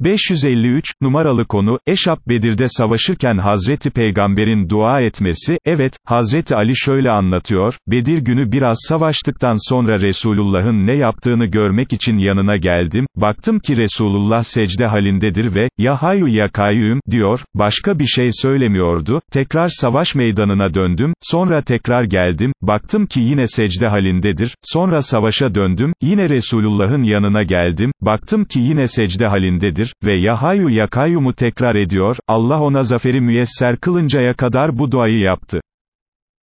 553, numaralı konu, Eşap Bedir'de savaşırken Hazreti Peygamber'in dua etmesi, evet, Hazreti Ali şöyle anlatıyor, Bedir günü biraz savaştıktan sonra Resulullah'ın ne yaptığını görmek için yanına geldim, baktım ki Resulullah secde halindedir ve, ya hayu ya kayyum, diyor, başka bir şey söylemiyordu, tekrar savaş meydanına döndüm, sonra tekrar geldim, baktım ki yine secde halindedir, sonra savaşa döndüm, yine Resulullah'ın yanına geldim, baktım ki yine secde halindedir, ve ya hayu ya kayyumu tekrar ediyor, Allah ona zaferi müyesser kılıncaya kadar bu duayı yaptı.